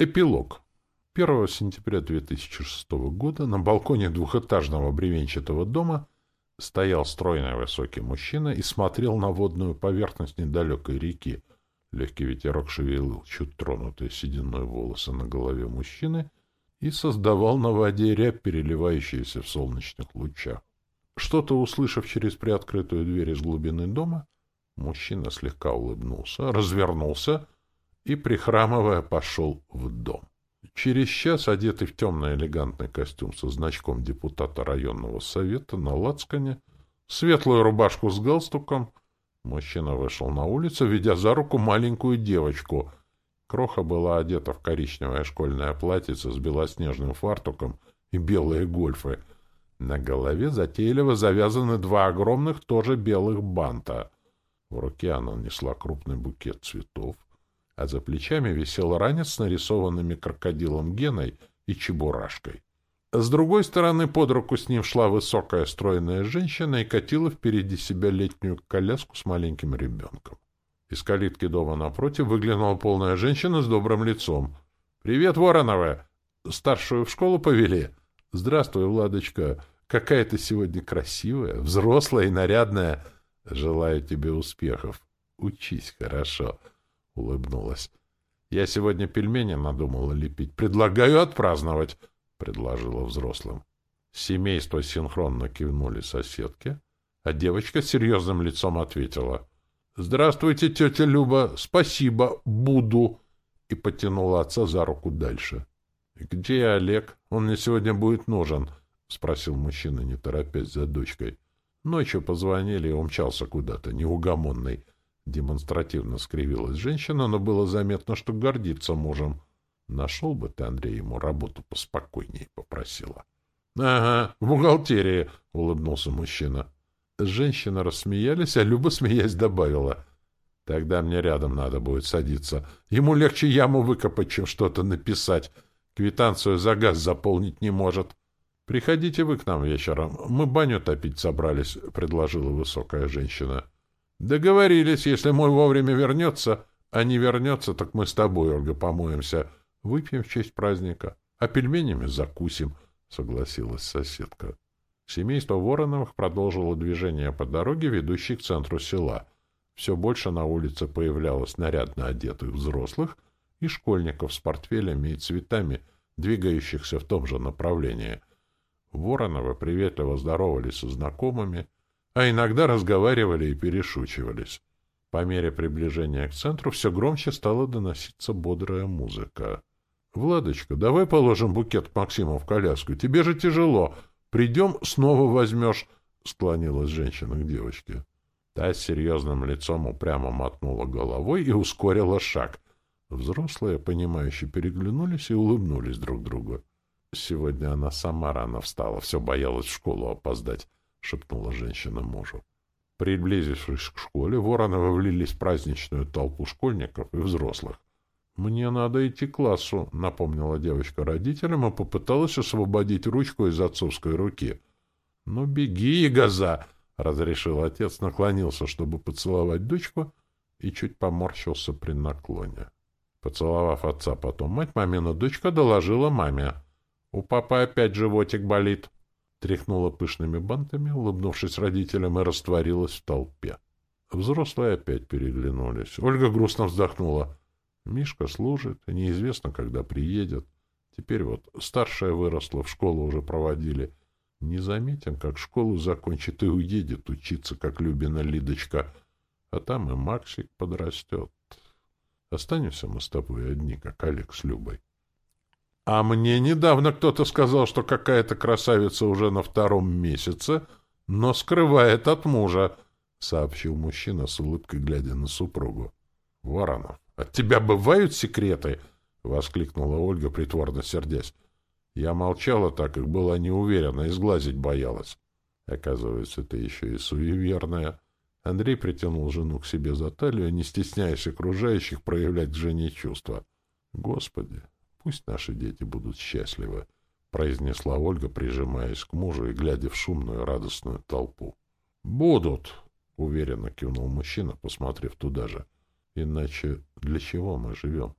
Эпилог. 1 сентября 2006 года на балконе двухэтажного бревенчатого дома стоял стройный высокий мужчина и смотрел на водную поверхность недалекой реки. Легкий ветерок шевелил чуть тронутые сединой волосы на голове мужчины и создавал на воде рябь, переливающуюся в солнечных лучах. Что-то услышав через приоткрытую дверь из глубины дома, мужчина слегка улыбнулся, развернулся и, прихрамывая, пошел в дом. Через час, одетый в темный элегантный костюм со значком депутата районного совета на лацкане, светлую рубашку с галстуком, мужчина вышел на улицу, ведя за руку маленькую девочку. Кроха была одета в коричневое школьное платьице с белоснежным фартуком и белые гольфы. На голове затейливо завязаны два огромных, тоже белых банта. В руке она несла крупный букет цветов, а за плечами висел ранец с нарисованными крокодилом Геной и Чебурашкой. С другой стороны под руку с ним шла высокая стройная женщина и катила впереди себя летнюю коляску с маленьким ребенком. Из калитки дома напротив выглянула полная женщина с добрым лицом. — Привет, Воронова! Старшую в школу повели? — Здравствуй, Владочка. Какая ты сегодня красивая, взрослая и нарядная. Желаю тебе успехов. Учись хорошо. — улыбнулась. «Я сегодня пельмени надумала лепить. Предлагаю отпраздновать», — предложила взрослым. Семейство синхронно кивнули соседке, а девочка серьезным лицом ответила. «Здравствуйте, тетя Люба. Спасибо. Буду». И потянула отца за руку дальше. «Где Олег? Он мне сегодня будет нужен», — спросил мужчина, не торопясь за дочкой. Ночью позвонили и умчался куда-то, неугомонный. Демонстративно скривилась женщина, но было заметно, что гордится мужем. Нашел бы ты, Андрей, ему работу поспокойнее, попросила. — Ага, в бухгалтерии, — улыбнулся мужчина. Женщина рассмеялись, а Люба, смеясь, добавила. — Тогда мне рядом надо будет садиться. Ему легче яму выкопать, чем что-то написать. Квитанцию за газ заполнить не может. — Приходите вы к нам вечером. Мы баню топить собрались, — предложила высокая женщина. — Договорились, если мой вовремя вернется, а не вернется, так мы с тобой, Ольга, помоемся. Выпьем в честь праздника, а пельменями закусим, — согласилась соседка. Семейство Вороновых продолжило движение по дороге, ведущей к центру села. Все больше на улице появлялось нарядно одетых взрослых и школьников с портфелями и цветами, двигающихся в том же направлении. Вороновы приветливо здоровались со знакомыми — а иногда разговаривали и перешучивались. По мере приближения к центру все громче стала доноситься бодрая музыка. — Владочка, давай положим букет Максиму в коляску. Тебе же тяжело. Придем, снова возьмешь, — склонилась женщина к девочке. Та с серьезным лицом упрямо мотнула головой и ускорила шаг. Взрослые, понимающие, переглянулись и улыбнулись друг другу. Сегодня она сама рано встала, все боялась в школу опоздать. — шепнула женщина мужу. Приблизившись к школе, Вороновы влились в праздничную толпу школьников и взрослых. «Мне надо идти к классу», — напомнила девочка родителям и попыталась освободить ручку из отцовской руки. «Ну, беги, ягоза!» — разрешил отец, наклонился, чтобы поцеловать дочку, и чуть поморщился при наклоне. Поцеловав отца, потом мать, мамина дочка доложила маме. «У папы опять животик болит» тряхнула пышными бантами, улыбнувшись родителям, и растворилась в толпе. Взрослые опять переглянулись. Ольга грустно вздохнула. Мишка служит, и неизвестно, когда приедет. Теперь вот старшая выросла, в школу уже проводили. Не заметим, как школу закончит и уедет учиться, как Любина Лидочка. А там и Максик подрастет. Останемся мы с тобой одни, как Олег с Любой. А мне недавно кто-то сказал, что какая-то красавица уже на втором месяце, но скрывает от мужа, — сообщил мужчина с улыбкой, глядя на супругу. — Воронов, от тебя бывают секреты? — воскликнула Ольга, притворно сердясь. Я молчала так, как была не уверена, и сглазить боялась. Оказывается, ты еще и суеверная. Андрей притянул жену к себе за талию, не стесняясь окружающих проявлять к жене чувства. Господи, Пусть наши дети будут счастливы, — произнесла Ольга, прижимаясь к мужу и глядя в шумную радостную толпу. — Будут, — уверенно кивнул мужчина, посмотрев туда же. — Иначе для чего мы живем?